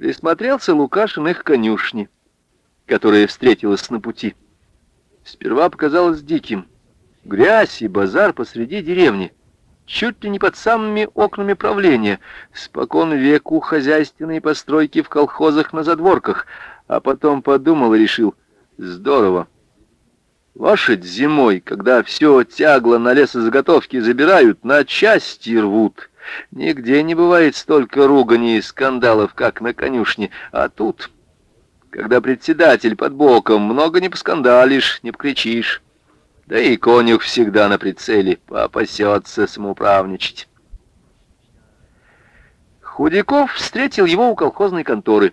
Присмотрелся Лукашин их конюшни, которая встретилась на пути. Сперва показалось диким. Грязь и базар посреди деревни, чуть ли не под самыми окнами правления. Спокон веку хозяйственные постройки в колхозах на задворках. А потом подумал и решил, здорово. Лошадь зимой, когда все тягло на лесозаготовки забирают, на части рвут. Нигде не бывает столько руганий и скандалов, как на конюшне. А тут, когда председатель под боком, много не поскандалишь, не покричишь. Да и конюх всегда на прицеле, попасется самоуправничать. Худяков встретил его у колхозной конторы.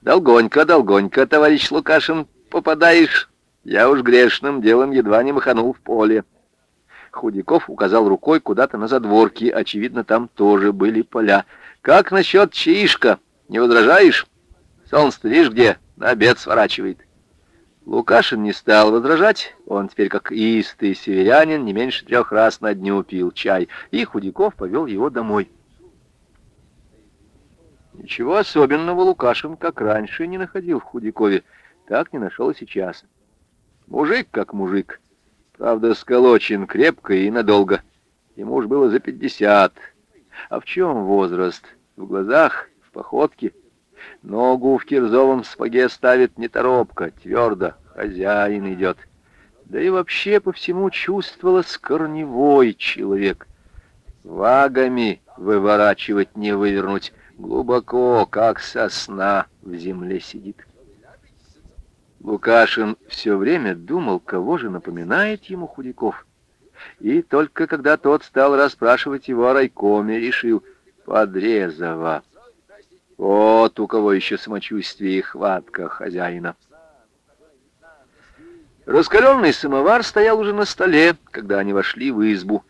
«Долгонько, долгонько, товарищ Лукашин, попадаешь. Я уж грешным делом едва не маханул в поле». Худяков указал рукой куда-то на задворки. Очевидно, там тоже были поля. «Как насчет чаишка? Не возражаешь? Солнце видишь где? На обед сворачивает». Лукашин не стал возражать. Он теперь, как истый северянин, не меньше трех раз на дню пил чай. И Худяков повел его домой. Ничего особенного Лукашин, как раньше, не находил в Худякове. Так не нашел и сейчас. Мужик как мужик. Правда, сколочен крепко и надолго. Ему уж было за пятьдесят. А в чем возраст? В глазах, в походке. Ногу в кирзовом спаге ставит неторопко, твердо. Хозяин идет. Да и вообще по всему чувствовалось корневой человек. Вагами выворачивать не вывернуть. Глубоко, как сосна, в земле сидит. Лукашин все время думал, кого же напоминает ему Худяков. И только когда тот стал расспрашивать его о райкоме, решил Подрезова. Вот у кого еще самочувствие и хватка хозяина. Раскаленный самовар стоял уже на столе, когда они вошли в избу.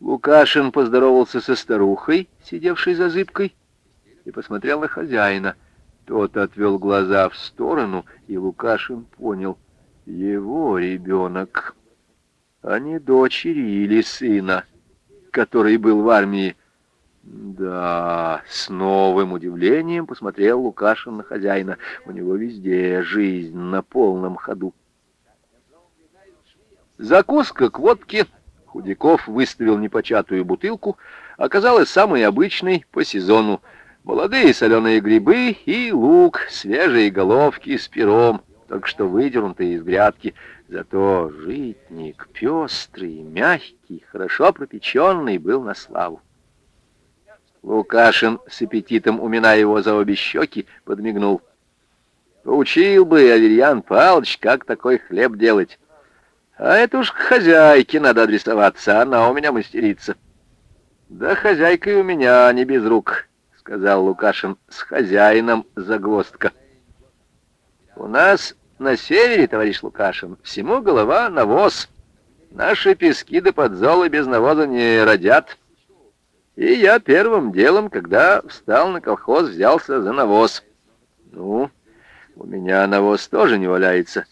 Лукашин поздоровался со старухой, сидевшей за зыбкой, и посмотрел на хозяина — тот отвел глаза в сторону, и Лукашин понял, его ребенок, а не дочери или сына, который был в армии. Да, с новым удивлением посмотрел Лукашин на хозяина. У него везде жизнь на полном ходу. Закуска к водке. Худяков выставил непочатую бутылку. Оказалась самой обычной по сезону молодые соленые грибы и лук, свежие головки с пером, только что выдернутые из грядки. Зато житник пестрый, мягкий, хорошо пропеченный был на славу. Лукашин с аппетитом, уминая его за обе щеки, подмигнул. Поучил бы Аверьян Павлович, как такой хлеб делать. А это уж к хозяйке надо адресоваться, она у меня мастерица. Да хозяйка и у меня не без рук сказал Лукашин, — с хозяином загвоздка. У нас на севере, товарищ Лукашин, всему голова навоз. Наши пески до подзолы без навоза не родят. И я первым делом, когда встал на колхоз, взялся за навоз. Ну, у меня навоз тоже не валяется.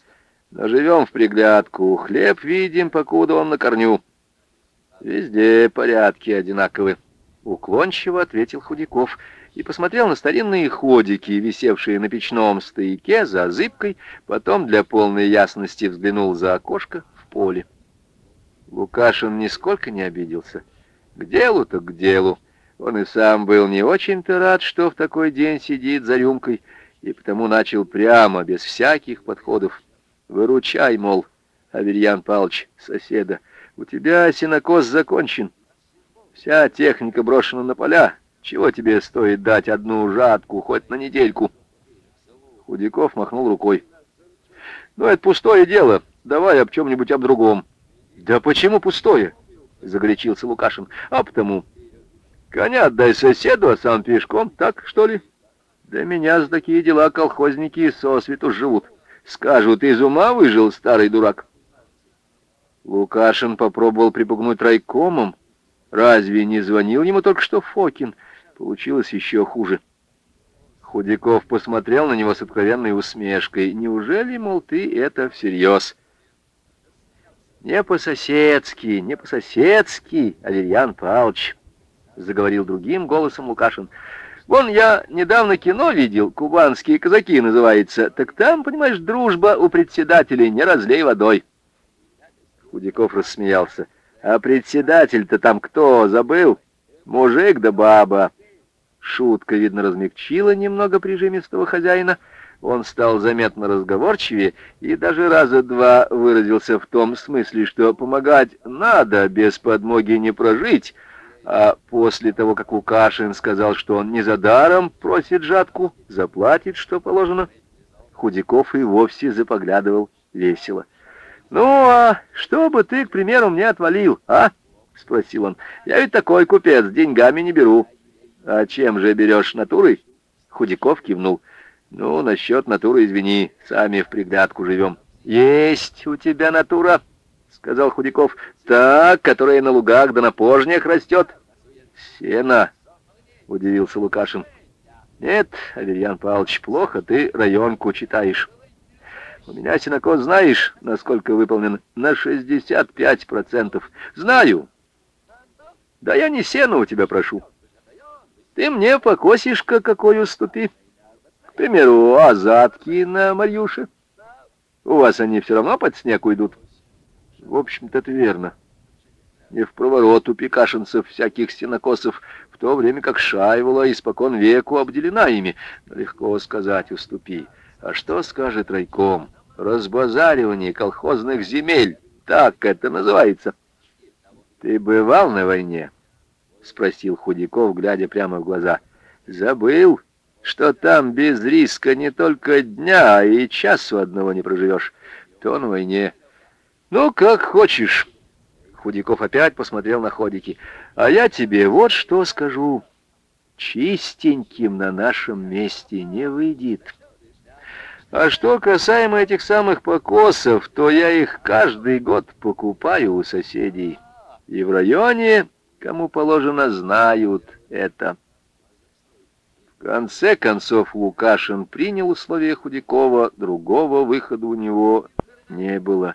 Но живем в приглядку, хлеб видим, покуда он на корню. Везде порядки одинаковые. Уклончиво ответил Худяков и посмотрел на старинные ходики, висевшие на печном стояке за зыбкой, потом для полной ясности взглянул за окошко в поле. Лукашин нисколько не обиделся. К делу-то к делу. Он и сам был не очень-то рад, что в такой день сидит за рюмкой, и потому начал прямо, без всяких подходов. «Выручай, мол, Аверьян Павлович, соседа, у тебя синокос закончен». Вся техника брошена на поля. Чего тебе стоит дать одну жатку, хоть на недельку?» Худяков махнул рукой. «Ну, это пустое дело. Давай об чем-нибудь об другом». «Да почему пустое?» — загорячился Лукашин. «А потому. Коня отдай соседу, а сам пешком, так, что ли?» «Да меня за такие дела колхозники сосвету живут. Скажут, из ума выжил старый дурак». Лукашин попробовал припугнуть райкомом, Разве не звонил ему только что Фокин? Получилось еще хуже. Худяков посмотрел на него с откровенной усмешкой. Неужели, мол, ты это всерьез? Не по-соседски, не по-соседски, Аверьян Павлович, заговорил другим голосом Лукашин. Вон я недавно кино видел, «Кубанские казаки» называется. Так там, понимаешь, дружба у председателей, не разлей водой. Худяков рассмеялся. А председатель-то там кто, забыл? Мужик да баба. Шутка, видно, размягчила немного прижимистого хозяина. Он стал заметно разговорчивее и даже раза два выразился в том смысле, что помогать надо, без подмоги не прожить, а после того, как Лукашин сказал, что он не за даром просит жатку, заплатит, что положено, Худяков и вовсе запоглядывал весело. «Ну, а что бы ты, к примеру, мне отвалил, а?» — спросил он. «Я ведь такой купец, деньгами не беру». «А чем же берешь, натурой?» Худяков кивнул. «Ну, насчет натуры, извини, сами в приглядку живем». «Есть у тебя натура», — сказал Худяков. «Так, которая на лугах да на пожнях растет». «Сено», — удивился Лукашин. «Нет, Аверьян Павлович, плохо ты районку читаешь». У меня синокос, знаешь, насколько выполнен? На 65%. Знаю. Да я не сено у тебя прошу. Ты мне покосишь-ка какой уступи. К примеру, азатки на Марьюше. У вас они все равно под снег уйдут. В общем-то, это верно. Не в проворот у пекашинцев всяких стенокосов, в то время как Шайвола испокон веку обделена ими. Легко сказать, уступи. А что скажет райком? Разбазаривание колхозных земель, так это называется. Ты бывал на войне? Спросил Худяков, глядя прямо в глаза. Забыл, что там без риска не только дня, а и часу одного не проживешь. То на войне. Ну, как хочешь. Худяков опять посмотрел на ходики. А я тебе вот что скажу. Чистеньким на нашем месте не выйдет. А что касаемо этих самых покосов, то я их каждый год покупаю у соседей. И в районе, кому положено, знают это. В конце концов Лукашин принял условия Худякова, другого выхода у него не было.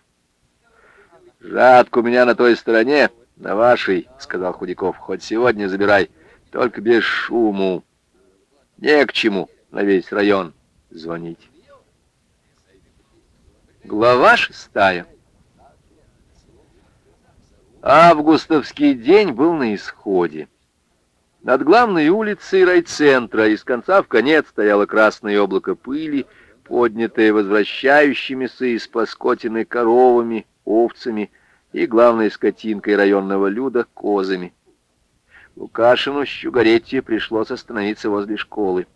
«Жатку у меня на той стороне, на вашей», — сказал Худяков. «Хоть сегодня забирай, только без шуму. Не к чему на весь район звонить». Глава шестая. Августовский день был на исходе. Над главной улицей райцентра из конца в конец стояло красное облако пыли, поднятое возвращающимися из Паскотины коровами, овцами и главной скотинкой районного люда козами. Лукашину Щугаретти пришлось остановиться возле школы.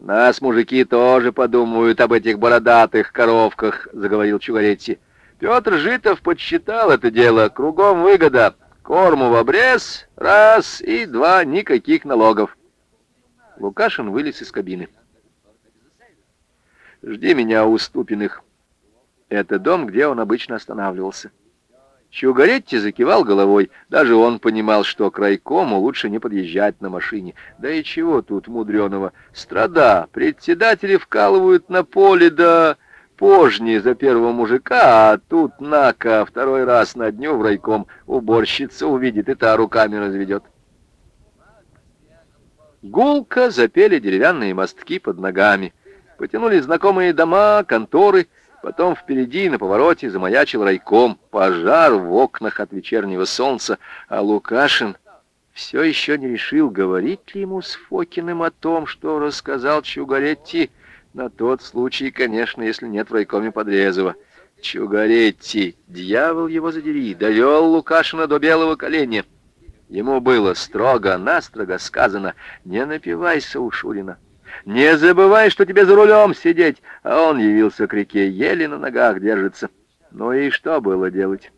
«Нас мужики тоже подумают об этих бородатых коровках», — заговорил Чугаретти. «Петр Житов подсчитал это дело. Кругом выгода. Корму в обрез, раз, и два, никаких налогов». Лукашин вылез из кабины. «Жди меня у Ступиных». Это дом, где он обычно останавливался. Чугаретти закивал головой. Даже он понимал, что к райкому лучше не подъезжать на машине. Да и чего тут мудреного? Страда. Председатели вкалывают на поле да пожни за первого мужика, а тут нака второй раз на дню в райком уборщица увидит и та руками разведет. Гулко запели деревянные мостки под ногами. Потянули знакомые дома, конторы — Потом впереди на повороте замаячил райком, пожар в окнах от вечернего солнца, а Лукашин все еще не решил, говорить ли ему с Фокиным о том, что рассказал Чугаретти, на тот случай, конечно, если нет в райкоме Подрезова. Чугаретти, дьявол его задери, довел Лукашина до белого коленя. Ему было строго-настрого сказано, не напивайся у Шурина. Не забывай, что тебе за рулем сидеть. А он явился к реке, еле на ногах держится. Ну и что было делать?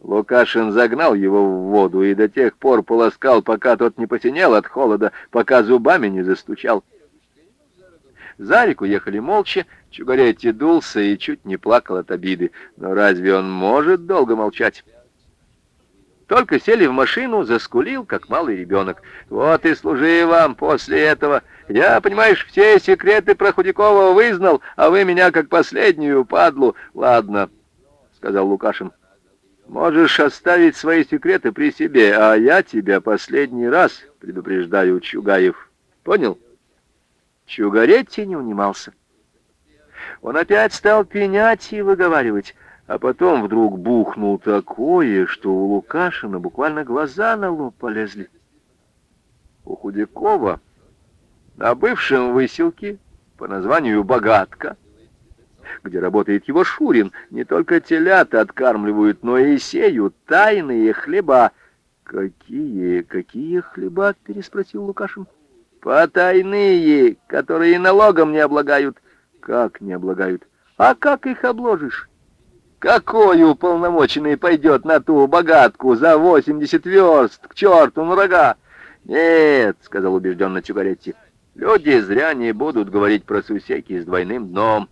Лукашин загнал его в воду и до тех пор полоскал, пока тот не посинел от холода, пока зубами не застучал. За реку ехали молча, Чугаретти дулся и чуть не плакал от обиды. Но разве он может долго молчать? Только сели в машину, заскулил, как малый ребенок. Вот и служи вам после этого. Я, понимаешь, все секреты про Худякова вызнал, а вы меня как последнюю падлу. Ладно, сказал Лукашин. Можешь оставить свои секреты при себе, а я тебя последний раз предупреждаю, Чугаев. Понял? Чугаретти не унимался. Он опять стал пенять и выговаривать, а потом вдруг бухнул такое, что у Лукашина буквально глаза на лоб полезли. У Худякова на бывшем выселке по названию «Богатка», где работает его Шурин, не только телята откармливают, но и сеют тайные хлеба. «Какие, какие хлеба?» — переспросил Лукашин. «Потайные, которые налогом не облагают». «Как не облагают? А как их обложишь?» «Какой уполномоченный пойдет на ту богатку за восемьдесят верст к черту на рога?» «Нет», — сказал убежденно Чугаретти, — «люди зря не будут говорить про сусеки с двойным дном».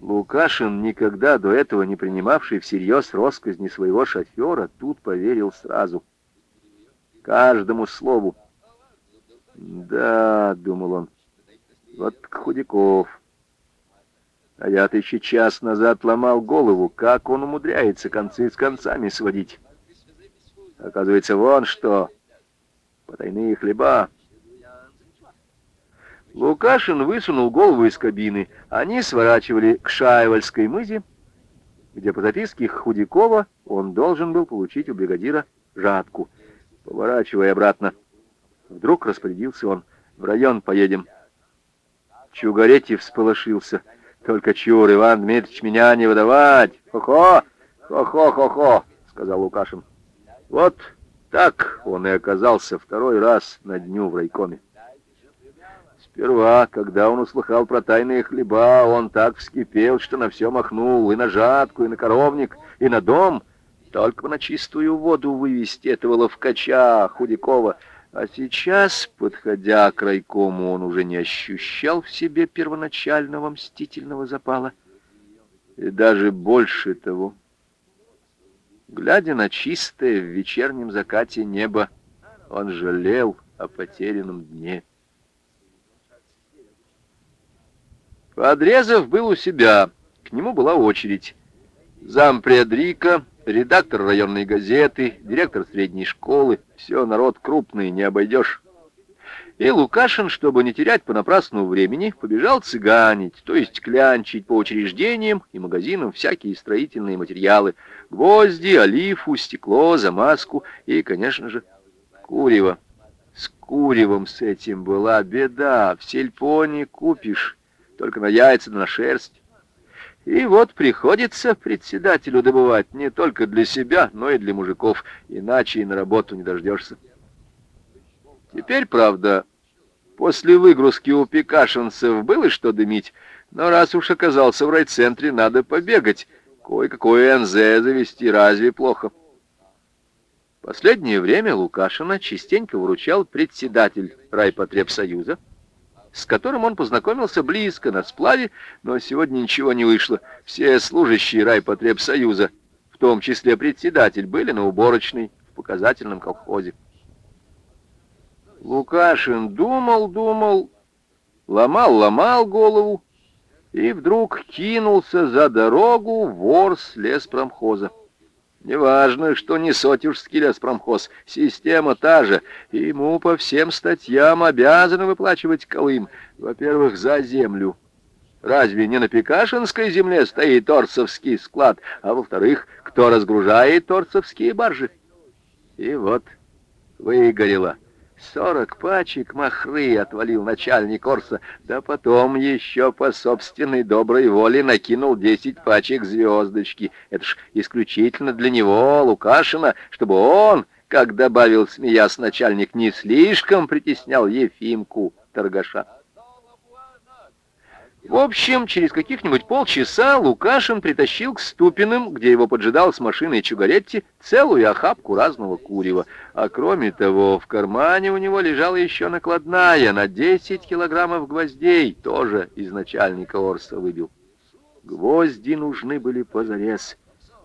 Лукашин, никогда до этого не принимавший всерьез росказни своего шофера, тут поверил сразу. Каждому слову. «Да», — думал он, — «вот Худяков». А я-то еще час назад ломал голову, как он умудряется концы с концами сводить. Оказывается, вон что, потайные хлеба. Лукашин высунул голову из кабины. Они сворачивали к Шаевальской мызе, где по записке Худякова он должен был получить у бригадира жатку. Поворачивая обратно, вдруг распорядился он. «В район поедем». Чугаретти всполошился. «Только чур, Иван Дмитриевич, меня не выдавать! Хо-хо! Хо-хо-хо-хо!» — сказал Лукашин. Вот так он и оказался второй раз на дню в райкоме. Сперва, когда он услыхал про тайные хлеба, он так вскипел, что на все махнул, и на жатку, и на коровник, и на дом. Только на чистую воду вывести этого ловкача Худякова. А сейчас, подходя к райкому, он уже не ощущал в себе первоначального мстительного запала. И даже больше того. Глядя на чистое в вечернем закате небо, он жалел о потерянном дне. Подрезов был у себя, к нему была очередь. Зампред Рика, редактор районной газеты, директор средней школы, все народ крупный, не обойдешь. И Лукашин, чтобы не терять понапрасну времени, побежал цыганить, то есть клянчить по учреждениям и магазинам всякие строительные материалы. Гвозди, олифу, стекло, замазку и, конечно же, курево. С куревом с этим была беда, в сельпо не купишь только на яйца да на шерсть. И вот приходится председателю добывать не только для себя, но и для мужиков, иначе и на работу не дождешься. Теперь, правда, после выгрузки у пекашинцев было что дымить, но раз уж оказался в райцентре, надо побегать, кое-какое НЗ завести, разве плохо? Последнее время Лукашина частенько выручал председатель райпотребсоюза, с которым он познакомился близко, на сплаве, но сегодня ничего не вышло. Все служащие райпотребсоюза, в том числе председатель, были на уборочной в показательном колхозе. Лукашин думал, думал, ломал-ломал голову и вдруг кинулся за дорогу вор с леспромхоза. Неважно, что не Сотюжский леспромхоз, система та же. Ему по всем статьям обязаны выплачивать колым. Во-первых, за землю. Разве не на Пекашинской земле стоит торцевский склад? А во-вторых, кто разгружает торцевские баржи? И вот выгорело. Сорок пачек махры отвалил начальник Орса, да потом еще по собственной доброй воле накинул десять пачек звездочки. Это ж исключительно для него, Лукашина, чтобы он, как добавил смеясь начальник, не слишком притеснял Ефимку торгаша. В общем, через каких-нибудь полчаса Лукашин притащил к Ступиным, где его поджидал с машиной Чугаретти, целую охапку разного курева. А кроме того, в кармане у него лежала еще накладная на 10 килограммов гвоздей, тоже из начальника Орса выбил. Гвозди нужны были позарез.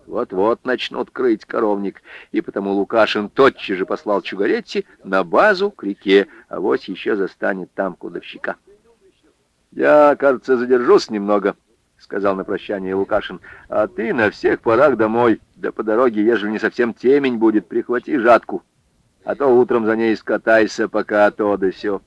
Вот-вот начнут крыть коровник, и потому Лукашин тотчас же послал Чугаретти на базу к реке, а вот еще застанет там кладовщика. «Я, кажется, задержусь немного», — сказал на прощание Лукашин. «А ты на всех порах домой, да по дороге, ежели не совсем темень будет, прихвати жатку, а то утром за ней скатайся, пока то да сё».